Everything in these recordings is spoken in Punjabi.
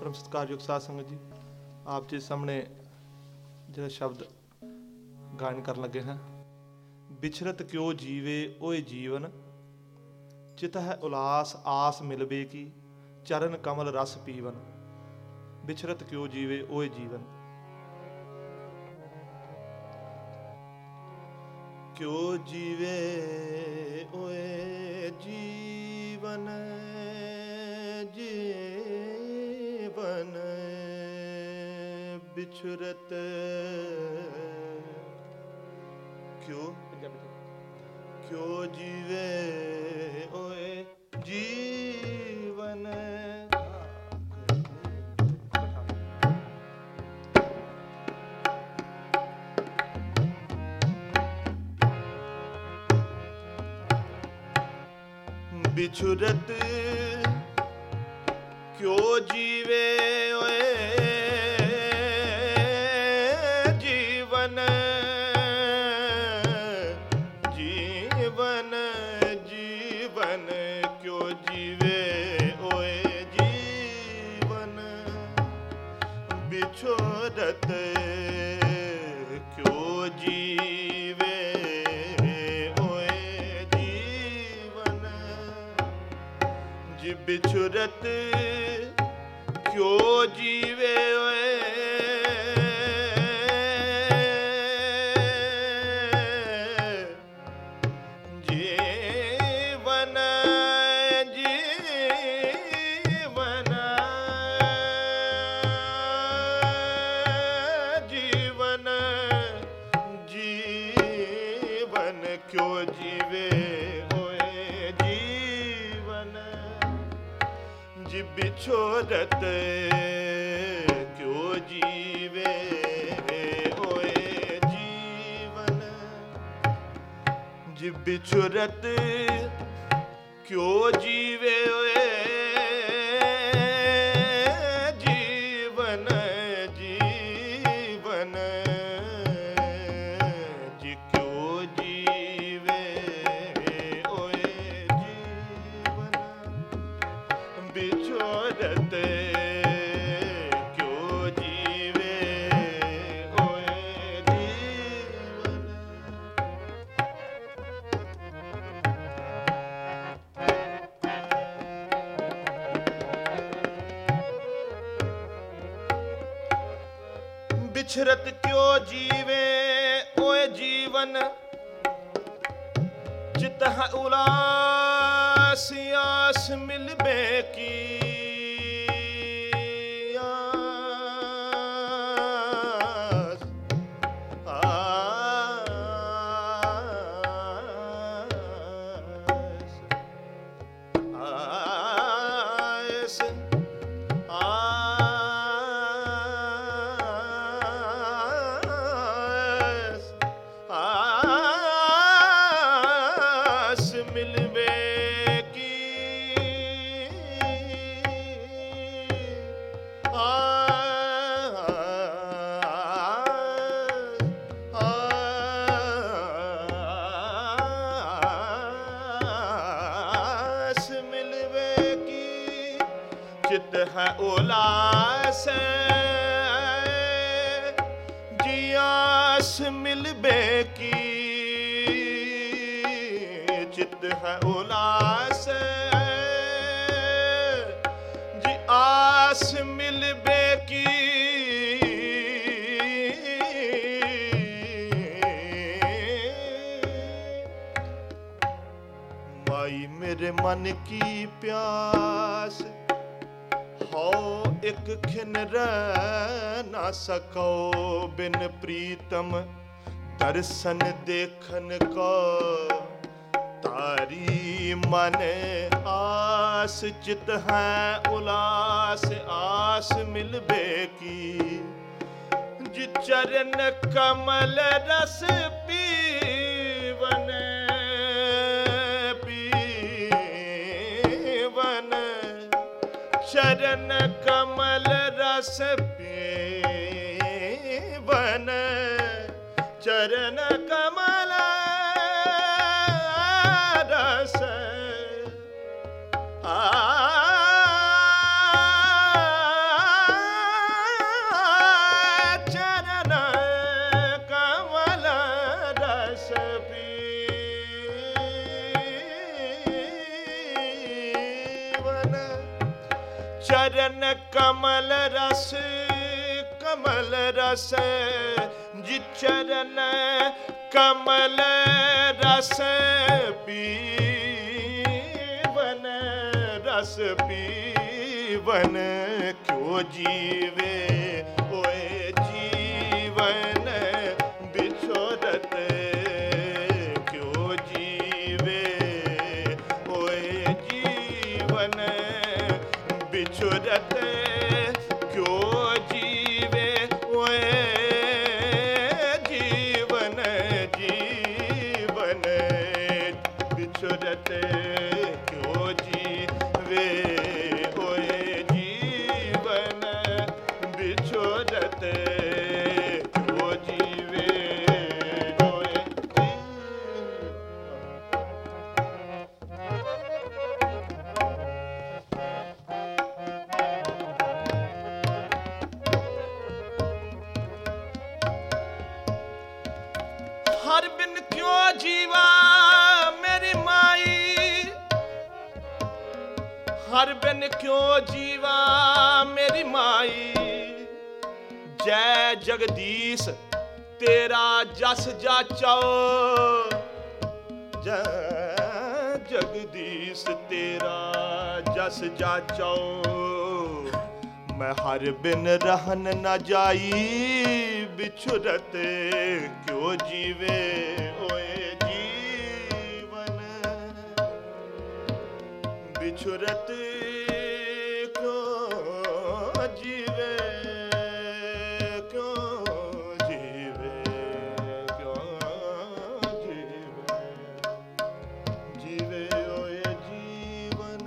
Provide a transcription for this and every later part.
ਪਰਮ ਸਤਿਕਾਰਯੋਗ ਸਾਧ ਸੰਗਤ ਜੀ, ਆਪ ਜੀ ਸਾਹਮਣੇ ਜਿਹੜਾ ਸ਼ਬਦ ਗਾਇਨ ਕਰਨ ਲੱਗੇ ਹਾਂ। ਵਿਛਰਤ ਕਿਉ ਜੀਵੇ ਓਏ ਜੀਵਨ? ਚਿਤ ਹੈ ਉਲਾਸ ਆਸ ਮਿਲਵੇ ਕੀ? ਚਰਨ ਕਮਲ ਰਸ ਪੀਵਨ। ਵਿਛਰਤ ਕਿਉ ਜੀਵੇ ਓਏ ਜੀਵਨ? ਕਿਉ ਜੀਵੇ ਓਏ ਜੀਵਨ? ਜੀਵਨ ਵਿਛਰਤ ਕਿਉ? ਕਿਉ ਜੀਵੇ ਓਏ ਜੀਵਨ? ਵਿਛੁਰਤ ਕਿਉ ਜੀਵੇ ਓਏ? ਜੀਵਨ ਜੀਵਨ ਜੀਵਨ ਕਿਉ ਜੀਵੇ ਓਏ? ਜੀਵਨ ਵਿਛੋਰਤ ਕਿਉ ਜੀਵੇ ਓਏ? ਜੀਵਨ, ਜੀ ਵਿਛੁਰਤ ਕਿਉ ਜੀਵੇ ਬਿਛੋਰਤ ਕਿਉ ਜੀਵੇ ਹੋਏ ਜੀਵਨ? ਜੀ ਵਿਛੁਰਤ ਕਿਉ ਜੀਵੇ ਓਏ ਵਿਛਰਤ ਕਿਉ ਜੀਵੇ? ਓਏ ਜੀਵਨ ਚਿਤ ਹੈ ਉਲਾਸ ਆਸ ਮਿਲਵੇ ਕੀ ਆਸ। ਉਲਾਸ ਆਸ ਮਿਲਵੇ ਕੀ ਚਿਤ ਹੈ ਉਲਾਸ ਜੀ ਆਸ ਮਿਲਵੇ ਕੀ ਮਾਈ ਮੇਰੇ ਮਨ ਕੀ ਪਿਆਸ ਇੱਕ ਖਿਨ ਰਹਿ ਨਾ ਸਕੋ ਬਿਨ ਪ੍ਰੀਤਮ। ਦਰਸ਼ਨ ਦੇਖਨ ਕੋ ਤਾਰੀ ਮਨ ਆਸ, ਚਿਤ ਹੈ ਉਲਾਸ, ਆਸ ਮਿਲਵੇ ਕੀ ਜਿ ਚਰਨ ਕਮਲ ਰਸ ਚਰਨ ਕਮਲ ਰਸ ਪੀਵਨ ਚਰਨ ਕਮਲ ਚਰਨ ਕਮਲ ਰਸ ਕਮਲ ਰਸ। ਜਿ ਚਰਨ ਕਮਲ ਰਸ ਪੀਵਨ ਰਸ ਪੀਵਨ ਕਿਉ ਜੀਵੇ? ਹਰ ਬਿਨ ਕਿਉ ਜੀਵਾ ਮੇਰੀ ਮਾਈ? ਜੈ ਜਗਦੀਸ਼, ਤੇਰਾ ਜਸ ਜਾਚੋ। ਜੈ ਜਗਦੀਸ਼, ਤੇਰਾ ਜਸ ਜਾਚੋ। ਮੈਂ ਹਰ ਬਿਨ ਰਹਨ ਨਾ ਜਾਈ ਵਿਛੁਰਤ ਕਿਉ ਜੀਵੇ? ਵਿਛੁਰਤ ਕਿਉ ਜੀਵੇ? ਕਿਉ ਜੀਵੇ? ਕਿਉ ਜੀਵੇ? ਜੀਵੇ ਓਏ ਜੀਵਨ।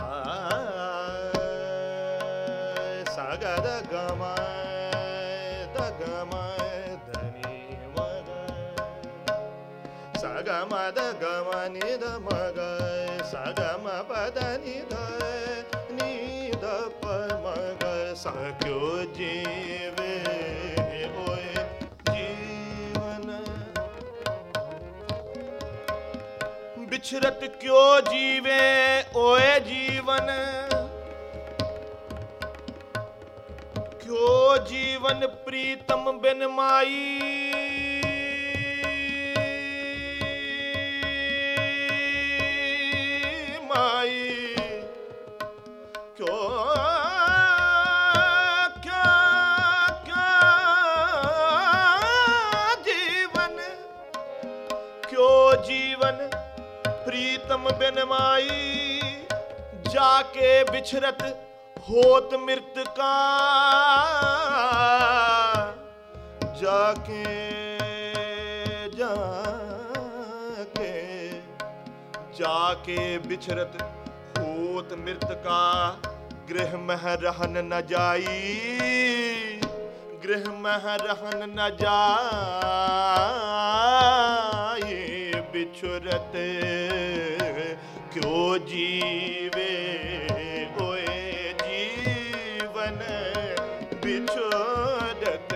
ਆ ਸਾਗਰ ਗਮਾਏ ਸਗਮ ਦਗਮ ਨਿਦ ਮਗ ਸਗਮ ਪਦ ਨਿਦ ਨਿਦ ਪ ਮਗ ਸਕਿਓ ਜੀਵੇ ਓਏ ਜੀਵਨ ਬਿਛਰਤ ਕਿਉ ਜੀਵੇ ਓਏ ਜੀਵਨ ਕਿਉ ਜੀਵਨ ਪ੍ਰੀਤਮ ਬਿਨ ਮਾਈ ਪ੍ਰੀਤਮ ਬਿਨ ਮਾਈ, ਜਾ ਕੇ ਵਿਛਰਤ ਹੋਤ ਮਿਰਤਕਾ ਜਾ ਕੇ ਜਾ ਕੇ ਜਾ ਕੇ ਵਿਛਰਤ ਹੋਤ ਮਿਰਤਕਾ ਗ੍ਰਹਿ ਮਹਿ ਰਹਨ ਨ ਜਾਈ, ਗ੍ਰਹਿ ਮਹਿ ਰਹਨ ਨ ਜਾਈ ਵਿਛੁਰਤ ਕਿਉ ਜੀਵੇ? ਓਏ ਜੀਵਨ ਵਿਛੋੜਤ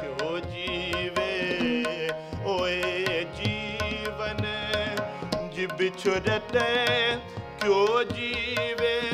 ਕਿਉ ਜੀਵੇ? ਓਏ ਜੀਵਨ ਜੀ ਵਿਛੋੜਤ ਕਿਉ ਜੀਵੇ?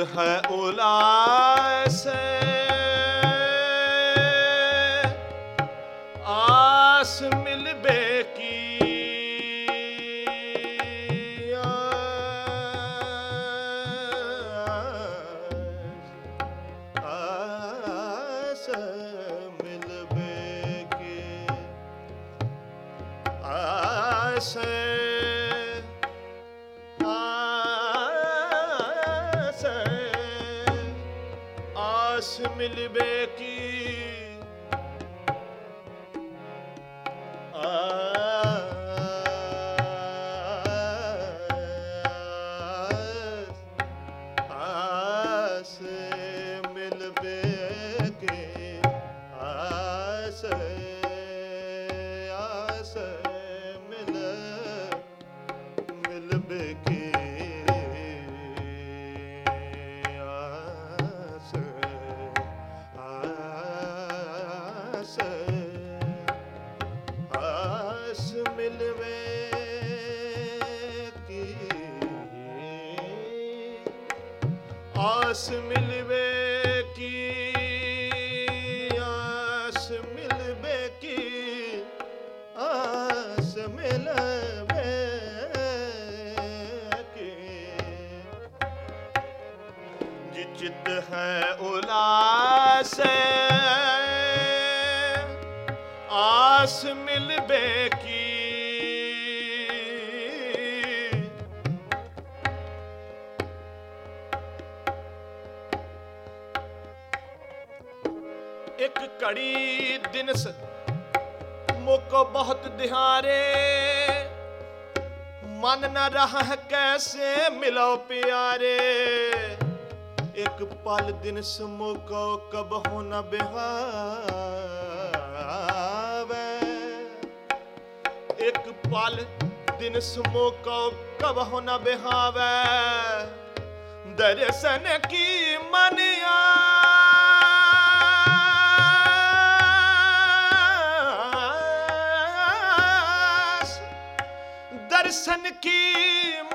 चित है उलास आस मिलबे की ਆਸ ਮਿਲਵੇ ਕੀ ਇੱਕ ਘੜੀ ਦਿਨਸ ਮੁਕੋ ਬਹੁਤ ਦਿਹਾਰੇ ਮਨ ਨਾ ਰਹਾ ਕੈਸੇ ਮਿਲੋ ਪਿਆਰੇ। ਇੱਕ ਪਲ ਦਿਨ ਸਮੁਕੋ ਕਬ ਹੋ ਨ ਬਿਹਾਵੇ ਇੱਕ ਪਲ ਦਿਨ ਸਮੋ ਕਉ ਕਬਹੁ ਨ ਬਿਹਾਵੇ। ਦਰਸ਼ਨ ਕੀ ਮਨ ਆਸ ਦਰਸ਼ਨ ਕੀ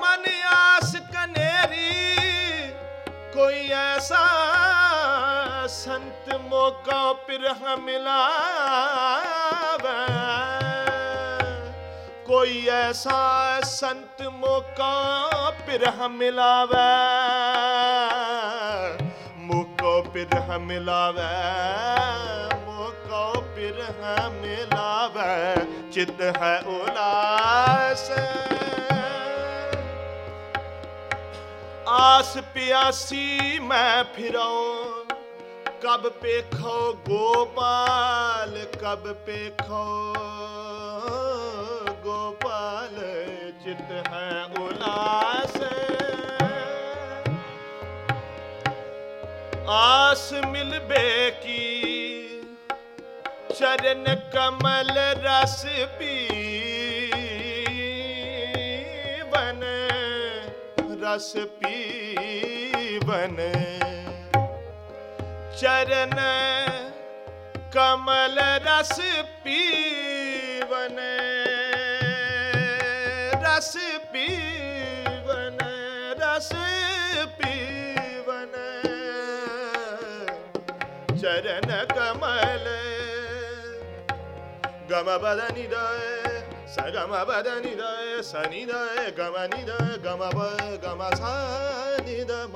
ਮਨ ਆਸ ਕਨੇਰੀ। ਕੋਈ ਐਸਾ ਸੰਤ ਮੋਕਾ ਪਿਰਹ ਮਿਲਾਵੇ। ਕੋਈ ਐਸਾ ਸੰਤ ਮੋਕਾ ਪਿਰ ਮਿਲਾਵੇ। ਮੋਕਾ ਪਿਰ ਮਿਲਾਵੇ, ਮੋਕਾ ਪਿਰ ਮਿਲਾਵੇ। ਚਿਤ ਹੈ ਉਲਾਸ। ਆਸ ਪਿਆਸੀ ਮੈਂ ਫਿਰਾਂ ਕਬ ਪੇਖੋ ਗੋਪਾਲ, ਕਬ ਪੇਖੋ चित है उलास आस मिलबे की चरण कमल रस पीवन रस पीवन चरण कमल रस पीवन રસ પીવન રસ પીવન ચરણ કમલ ગમ બદની દે સગમ બદની દે સની દે ગમ ની દે ગમ બ ગમ સા ની દ મ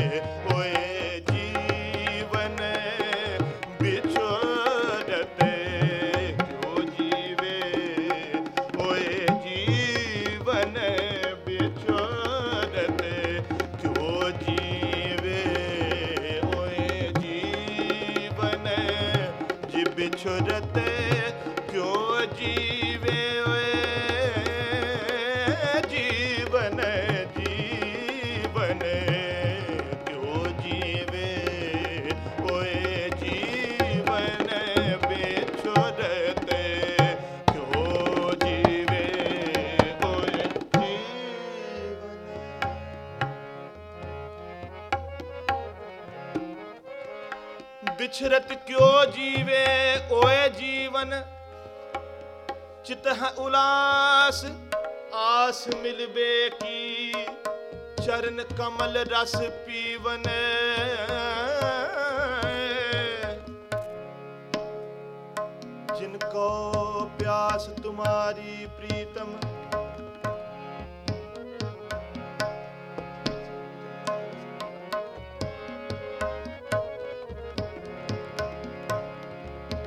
छुरते ਚਿਤਹ ਉਲਾਸ, ਆਸ ਮਿਲਵੇ ਕੀ ਚਰਨ ਕਮਲ ਰਸ ਪੀਵਨ। ਜਿਨ ਕੋ ਪਿਆਸ ਤੁਮਾਰੀ ਪ੍ਰੀਤਮ,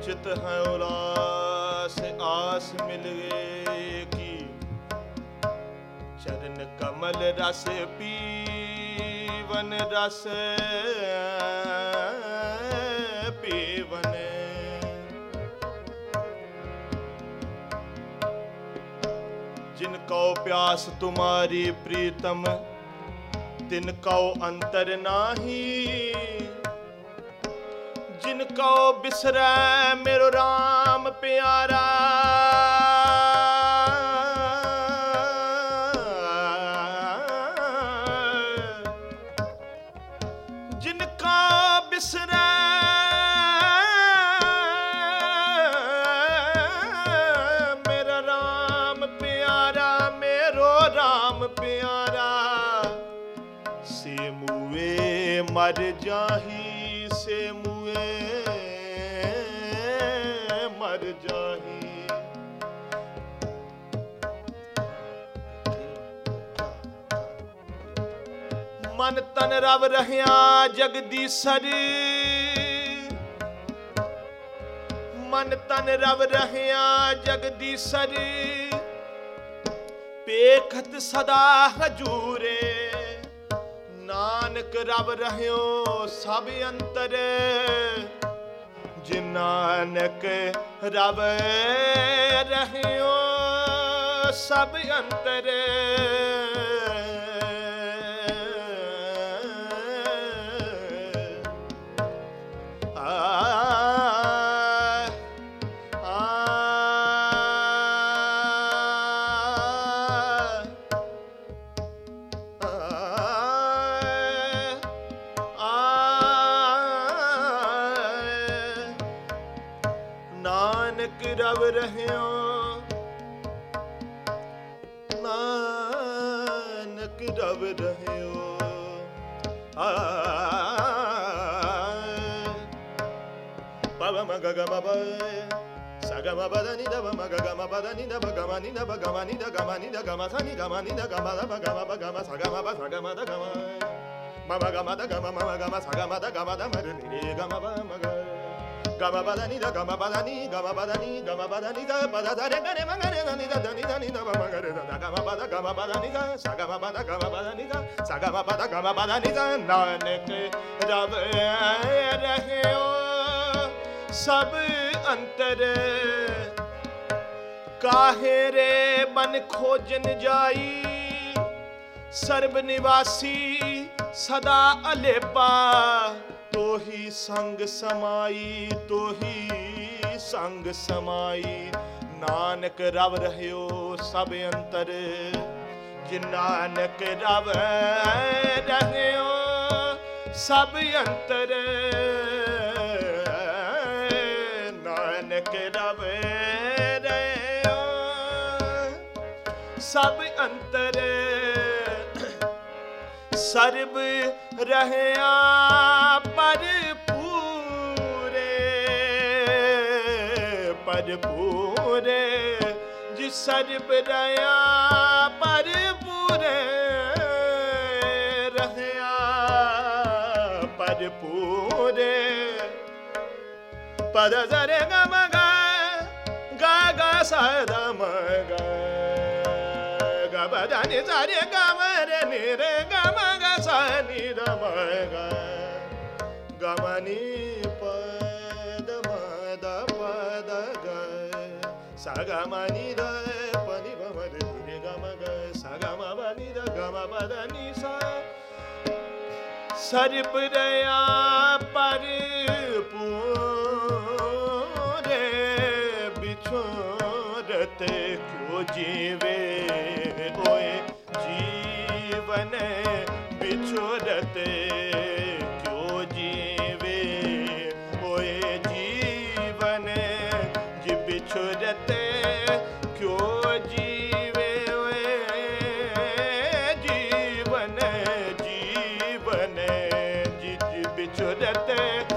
ਚਿਤ ਹੈ ਉਲਾ ਮਿਲ ਗਏ ਕੀ ਚਰਨ ਕਮਲ ਰਸ ਪੀਵਨ ਰਸ ਪੀਵਨ। ਜਿਨ ਕਉ ਪਿਆਸ ਤੁਮਾਰੀ ਪ੍ਰੀਤਮ, ਤਿਨ ਕਉ ਅੰਤਰ ਨਾਹੀ। ਤਿਨ ਕੋ ਬਿਸਰੈ ਮੇਰੋ ਰਾਮ ਪਿਆਰਾ ਜਿਨ ਕੋ ਮੇਰਾ RAM ਪਿਆਰਾ ਮੇਰੋ RAM ਪਿਆਰਾ ਸੇ ਮਰ ਜਾਹੀ ਤਨ ਰਵ ਰਹਿਆ ਜਗਦੀਸਰ ਮਨ ਤਨ ਰਵ ਰਹਿਆ ਜਗਦੀਸਰ ਪੇਖਤ ਸਦਾ ਹਜੂਰੇ। ਨਾਨਕ ਰਵ ਰਹਿਓ ਸਭ ਅੰਤਰ। ਜਿਨ ਰਵ ਰਹਿਓ ਸਭ ਅੰਤਰ। ਨਾਨਕ ਰਵ ਰਹਿਓ ਆ Baba maga gama ba Sagama bada ni da ba maga gama bada ni da ba gama ni da ba gama ni da gama ni da gama sa ni gama ni da gama da ba gama ba gama sagama ba sagama da gama Mama gama da gama mama gama sagama da gama da mare ni re gama ba maga Gama bada ni da gama bada ni gama bada ni gama bada ni da bada da re ga re ma ga re da ni da da ni da ni da ba ma ga re da da gama bada gama bada ni da sagama bada gama bada ni da sagama bada gama bada ni da Nanak ਰਵ ਰਹਿਓ ਸਭ ਅੰਤਰ ਕਾਹੇ ਰੇ ਮਨ ਖੋਜਨ ਜਾਈ ਸਰਬ ਨਿਵਾਸੀ ਸਦਾ ਅਲੇਪਾ ਤੋਹੀ ਸੰਗ ਸਮਾਈ, ਤੋਹੀ ਸੰਗ ਸਮਾਈ। ਨਾਨਕ ਰਵ ਰਹਿਓ ਸਭ ਅੰਤਰ ਜਿ ਨਾਨਕ ਰਵ ਰਹਿਓ ਸਭ ਅੰਤਰ। ਨਾਨਕ ਰਵ ਰਹਿਓ ਸਭ ਅੰਤਰ। ਸਰਬ ਰਹਿਆ ਪਰ ਪੂਰੇ ਪਰ ਪੂਰੇ ਜਿ ਸਰਬ ਰਹਿਆ ਪਰ ਪੂਰੇ ਰਹਿਆ ਪਰ ਪੂਰੇ ਪਦ ਜ਼ਰੇ ਗ ਗਾ, ਗ ਗ ਗ ਗ। ਗ ਬ ਦ ਨੀ ਸ ਰੇ ਗ ਮ ਰੇ ਨੀ ਰੇ ਗ ਮ ਗ ਸ ਨੀ ਦ ਮ ਗ ਗ ਮ ਨੀ ਪ ਦ ਮ ਦ ਪ ਦ ਗ ਸ ਗ ਮ ਨੀ ਦ ਪ ਨੀ ਬ ਰੇ ਨੀ ਰੇ ਸਰਬ ਰਿਆ ਪਰ ਪੂਰੇ ਵਿਛੋਰਤ ਕਿਉ ਜੀਵੇ to the day.